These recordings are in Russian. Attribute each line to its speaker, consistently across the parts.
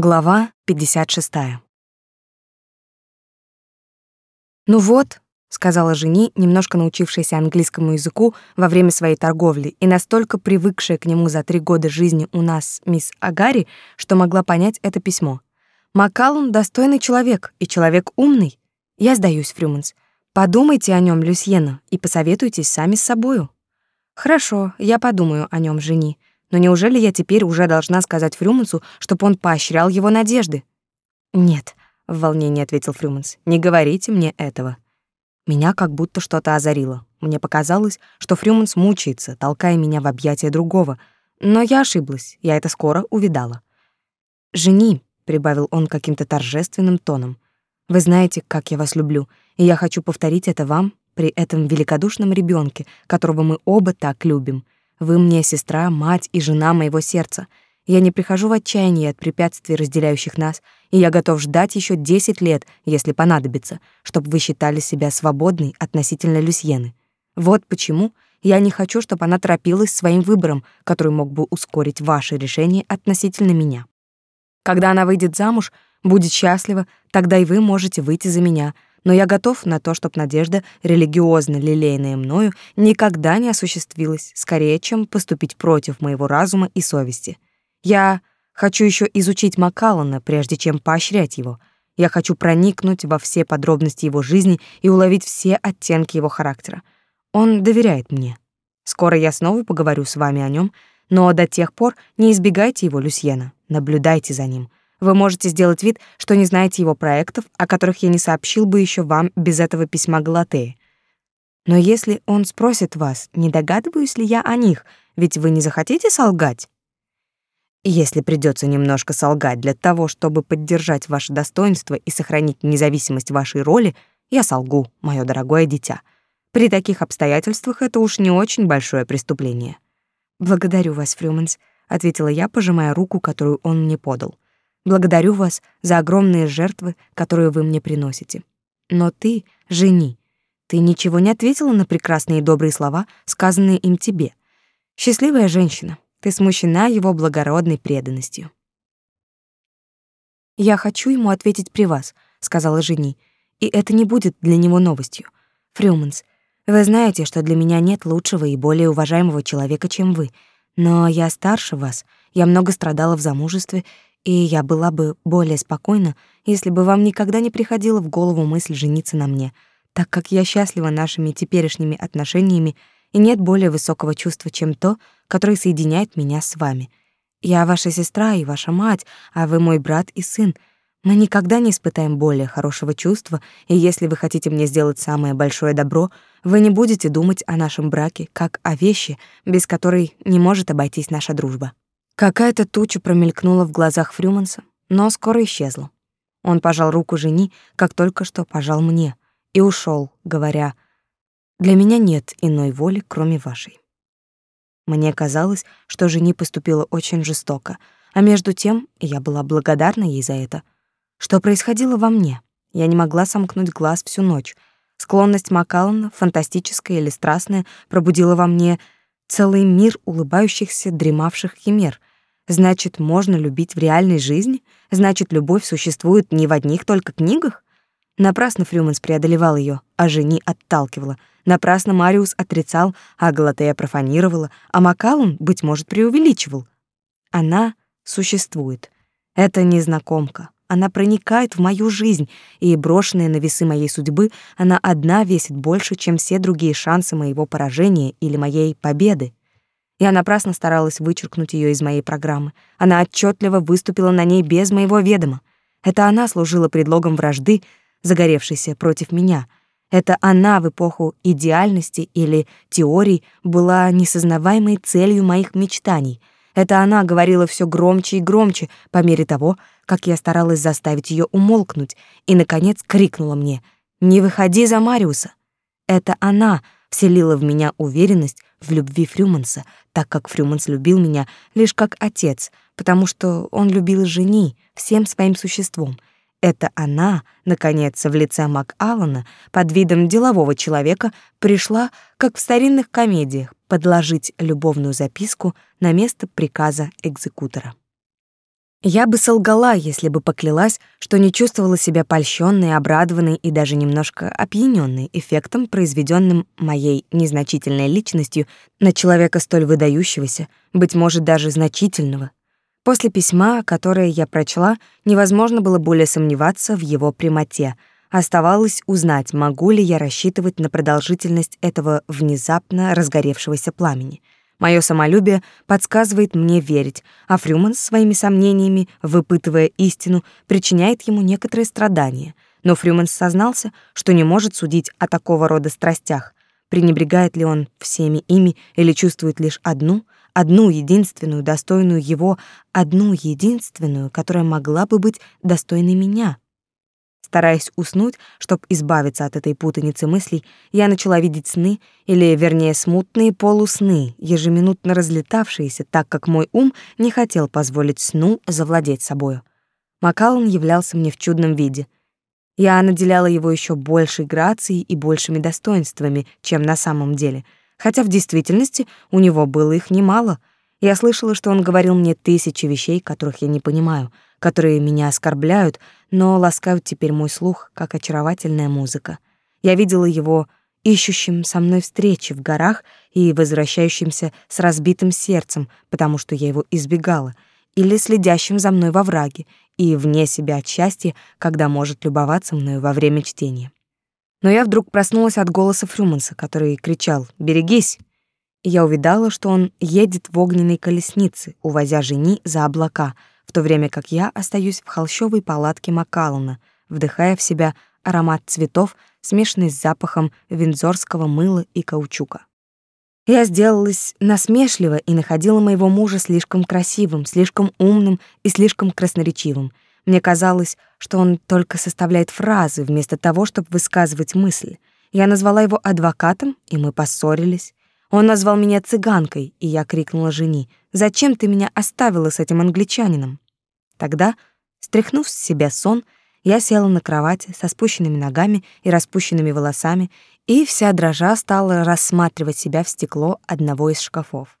Speaker 1: Глава 56. «Ну вот», — сказала жени, немножко научившаяся английскому языку во время своей торговли и настолько привыкшая к нему за три года жизни у нас, мисс Агари, что могла понять это письмо. «Маккаллум — достойный человек и человек умный. Я сдаюсь, Фрюманс. Подумайте о нем, Люсьена, и посоветуйтесь сами с собою». «Хорошо, я подумаю о нем, жени. Но неужели я теперь уже должна сказать Фрюмансу, чтобы он поощрял его надежды? Нет, в волнении ответил Фрюманс. Не говорите мне этого. Меня как будто что-то озарило. Мне показалось, что Фрюманс мучается, толкая меня в объятия другого. Но я ошиблась, я это скоро увидала. «Жени», — прибавил он каким-то торжественным тоном, — «вы знаете, как я вас люблю, и я хочу повторить это вам при этом великодушном ребенке, которого мы оба так любим. Вы мне сестра, мать и жена моего сердца. Я не прихожу в отчаяние от препятствий, разделяющих нас, и я готов ждать еще десять лет, если понадобится, чтобы вы считали себя свободной относительно Люсьены. Вот почему я не хочу, чтобы она торопилась своим выбором, который мог бы ускорить ваше решение относительно меня. Когда она выйдет замуж, будет счастлива, тогда и вы можете выйти за меня — но я готов на то, чтобы надежда, религиозно лелеянная мною, никогда не осуществилась, скорее, чем поступить против моего разума и совести. Я хочу еще изучить Маккаллана, прежде чем поощрять его. Я хочу проникнуть во все подробности его жизни и уловить все оттенки его характера. Он доверяет мне. Скоро я снова поговорю с вами о нем, но до тех пор не избегайте его, Люсьена, наблюдайте за ним. Вы можете сделать вид, что не знаете его проектов, о которых я не сообщил бы еще вам без этого письма Галатеи. Но если он спросит вас, не догадываюсь ли я о них, ведь вы не захотите солгать? Если придется немножко солгать для того, чтобы поддержать ваше достоинство и сохранить независимость вашей роли, я солгу, мое дорогое дитя. При таких обстоятельствах это уж не очень большое преступление. Благодарю вас, Фрюманс, ответила я, пожимая руку, которую он мне подал. Благодарю вас за огромные жертвы, которые вы мне приносите. Но ты, жени, ты ничего не ответила на прекрасные и добрые слова, сказанные им тебе. Счастливая женщина, ты смущена его благородной преданностью. Я хочу ему ответить при вас, сказала жени, и это не будет для него новостью. Фрюманс, вы знаете, что для меня нет лучшего и более уважаемого человека, чем вы. Но я старше вас, я много страдала в замужестве и я была бы более спокойна, если бы вам никогда не приходила в голову мысль жениться на мне, так как я счастлива нашими теперешними отношениями, и нет более высокого чувства, чем то, которое соединяет меня с вами. Я ваша сестра и ваша мать, а вы мой брат и сын. Мы никогда не испытаем более хорошего чувства, и если вы хотите мне сделать самое большое добро, вы не будете думать о нашем браке как о вещи, без которой не может обойтись наша дружба. Какая-то туча промелькнула в глазах Фрюманса, но скоро исчезла. Он пожал руку жени, как только что пожал мне, и ушел, говоря, «Для меня нет иной воли, кроме вашей». Мне казалось, что жени поступила очень жестоко, а между тем я была благодарна ей за это. Что происходило во мне? Я не могла сомкнуть глаз всю ночь. Склонность Макаллана, фантастическая или страстная, пробудила во мне целый мир улыбающихся, дремавших химер — Значит, можно любить в реальной жизни? Значит, любовь существует не в одних только книгах? Напрасно Фрюманс преодолевал ее, а жени отталкивала. Напрасно Мариус отрицал, а Галатея профанировала, а Макалун, быть может, преувеличивал. Она существует. Это незнакомка. Она проникает в мою жизнь, и брошенная на весы моей судьбы, она одна весит больше, чем все другие шансы моего поражения или моей победы. Я напрасно старалась вычеркнуть ее из моей программы. Она отчетливо выступила на ней без моего ведома. Это она служила предлогом вражды, загоревшейся против меня. Это она в эпоху идеальности или теорий была несознаваемой целью моих мечтаний. Это она говорила все громче и громче по мере того, как я старалась заставить ее умолкнуть, и, наконец, крикнула мне «Не выходи за Мариуса!» Это она вселила в меня уверенность в любви Фрюманса, так как Фрюманс любил меня лишь как отец, потому что он любил жени всем своим существом. Это она, наконец, в лице МакАллана, под видом делового человека, пришла, как в старинных комедиях, подложить любовную записку на место приказа экзекутора. Я бы солгала, если бы поклялась, что не чувствовала себя польщённой, обрадованной и даже немножко опьянённой эффектом, произведённым моей незначительной личностью на человека столь выдающегося, быть может, даже значительного. После письма, которое я прочла, невозможно было более сомневаться в его прямоте. Оставалось узнать, могу ли я рассчитывать на продолжительность этого внезапно разгоревшегося пламени — Мое самолюбие подсказывает мне верить, а Фрюман своими сомнениями, выпытывая истину, причиняет ему некоторые страдания. Но Фрюман сознался, что не может судить о такого рода страстях. Пренебрегает ли он всеми ими или чувствует лишь одну, одну единственную, достойную его, одну единственную, которая могла бы быть достойной меня — Стараясь уснуть, чтобы избавиться от этой путаницы мыслей, я начала видеть сны, или, вернее, смутные полусны, ежеминутно разлетавшиеся, так как мой ум не хотел позволить сну завладеть собою. Макаллан являлся мне в чудном виде. Я наделяла его еще большей грацией и большими достоинствами, чем на самом деле, хотя в действительности у него было их немало. Я слышала, что он говорил мне тысячи вещей, которых я не понимаю — которые меня оскорбляют, но ласкают теперь мой слух, как очаровательная музыка. Я видела его ищущим со мной встречи в горах и возвращающимся с разбитым сердцем, потому что я его избегала, или следящим за мной во враге и вне себя от счастья, когда может любоваться мною во время чтения. Но я вдруг проснулась от голоса Фрюманса, который кричал «Берегись!» Я увидала, что он едет в огненной колеснице, увозя жени за облака — в то время как я остаюсь в холщовой палатке Макаллана, вдыхая в себя аромат цветов, смешанный с запахом винзорского мыла и каучука. Я сделалась насмешлива и находила моего мужа слишком красивым, слишком умным и слишком красноречивым. Мне казалось, что он только составляет фразы вместо того, чтобы высказывать мысль. Я назвала его адвокатом, и мы поссорились. Он назвал меня цыганкой, и я крикнула жени: "Зачем ты меня оставила с этим англичанином?" Тогда, стряхнув с себя сон, я села на кровати со спущенными ногами и распущенными волосами, и вся дрожа стала рассматривать себя в стекло одного из шкафов.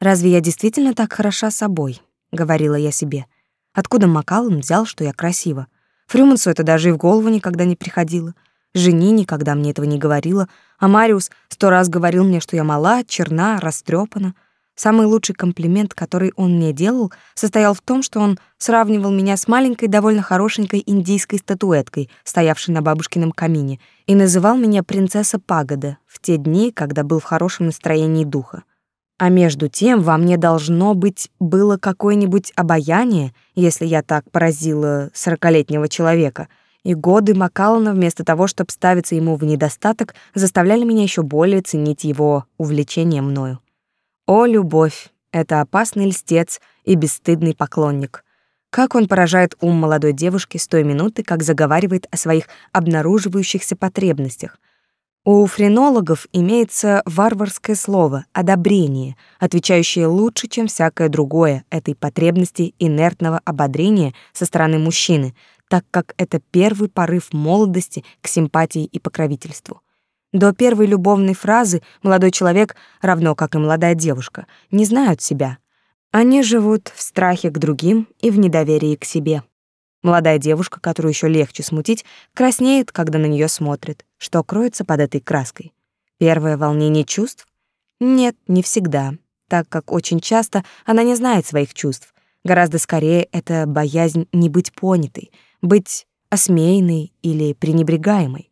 Speaker 1: Разве я действительно так хороша собой, говорила я себе. Откуда Макаллан взял, что я красива? Фрюмансу это даже и в голову никогда не приходило. Жени никогда мне этого не говорила, а Мариус сто раз говорил мне, что я мала, черна, растрепана. Самый лучший комплимент, который он мне делал, состоял в том, что он сравнивал меня с маленькой, довольно хорошенькой индийской статуэткой, стоявшей на бабушкином камине, и называл меня принцесса Пагода в те дни, когда был в хорошем настроении духа. А между тем во мне должно быть было какое-нибудь обаяние, если я так поразила сорокалетнего человека — и годы Макаллана вместо того, чтобы ставиться ему в недостаток, заставляли меня еще более ценить его увлечение мною. О, любовь! Это опасный льстец и бесстыдный поклонник. Как он поражает ум молодой девушки с той минуты, как заговаривает о своих обнаруживающихся потребностях. У френологов имеется варварское слово «одобрение», отвечающее лучше, чем всякое другое этой потребности инертного ободрения со стороны мужчины, так как это первый порыв молодости к симпатии и покровительству. До первой любовной фразы молодой человек, равно как и молодая девушка, не знают себя. Они живут в страхе к другим и в недоверии к себе. Молодая девушка, которую еще легче смутить, краснеет, когда на нее смотрят. Что кроется под этой краской? Первое волнение чувств? Нет, не всегда, так как очень часто она не знает своих чувств. Гораздо скорее это боязнь не быть понятой — быть осмеянной или пренебрегаемой.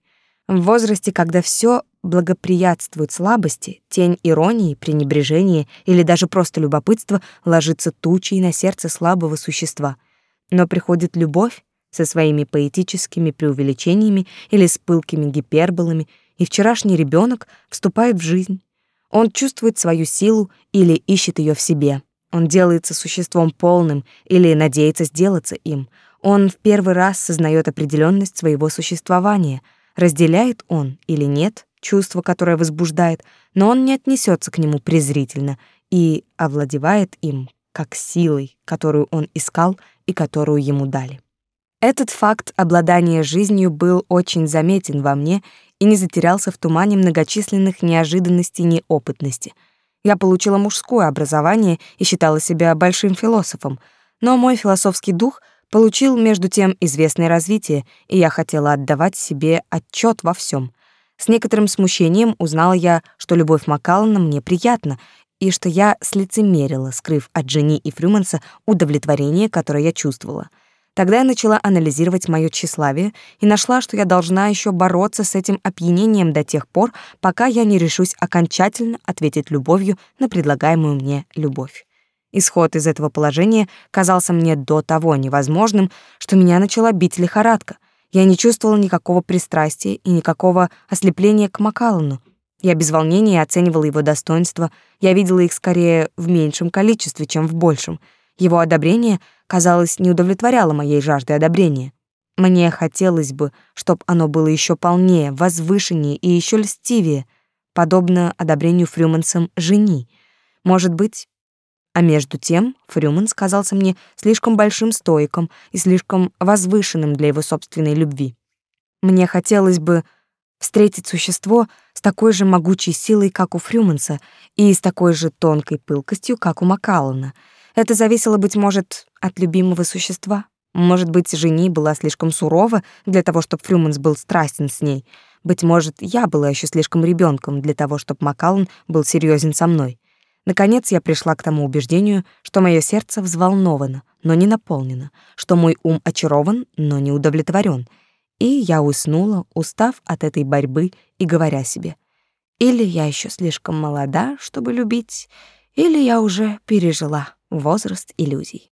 Speaker 1: В возрасте, когда все благоприятствует слабости, тень иронии, пренебрежения или даже просто любопытства ложится тучей на сердце слабого существа. Но приходит любовь со своими поэтическими преувеличениями или с пылкими гиперболами, и вчерашний ребенок вступает в жизнь. Он чувствует свою силу или ищет ее в себе. Он делается существом полным или надеется сделаться им. Он в первый раз сознает определенность своего существования. Разделяет он или нет чувство, которое возбуждает, но он не отнесется к нему презрительно и овладевает им как силой, которую он искал и которую ему дали. Этот факт обладания жизнью был очень заметен во мне и не затерялся в тумане многочисленных неожиданностей и неопытности. Я получила мужское образование и считала себя большим философом — Но мой философский дух получил между тем известное развитие, и я хотела отдавать себе отчет во всем. С некоторым смущением узнала я, что любовь Макаллана мне приятна, и что я слицемерила, скрыв от Жени и Фрюманса удовлетворение, которое я чувствовала. Тогда я начала анализировать моё тщеславие и нашла, что я должна ещё бороться с этим опьянением до тех пор, пока я не решусь окончательно ответить любовью на предлагаемую мне любовь. Исход из этого положения казался мне до того невозможным, что меня начала бить лихорадка. Я не чувствовала никакого пристрастия и никакого ослепления к Макаллану. Я без волнения оценивала его достоинства, я видела их скорее в меньшем количестве, чем в большем. Его одобрение, казалось, не удовлетворяло моей жажды одобрения. Мне хотелось бы, чтобы оно было еще полнее, возвышеннее и еще льстивее, подобно одобрению Фрюмансом жени. Может быть, а между тем Фрюман казался мне слишком большим стоиком и слишком возвышенным для его собственной любви. Мне хотелось бы встретить существо с такой же могучей силой, как у Фрюманса, и с такой же тонкой пылкостью, как у Макаллана. Это зависело, быть может, от любимого существа. Может быть, жени была слишком сурова для того, чтобы Фрюманс был страстен с ней. Быть может, я была еще слишком ребенком для того, чтобы Макаллан был серьезен со мной. Наконец я пришла к тому убеждению, что мое сердце взволновано, но не наполнено, что мой ум очарован, но не удовлетворен. И я уснула, устав от этой борьбы и говоря себе: или я еще слишком молода, чтобы любить, или я уже пережила возраст иллюзий.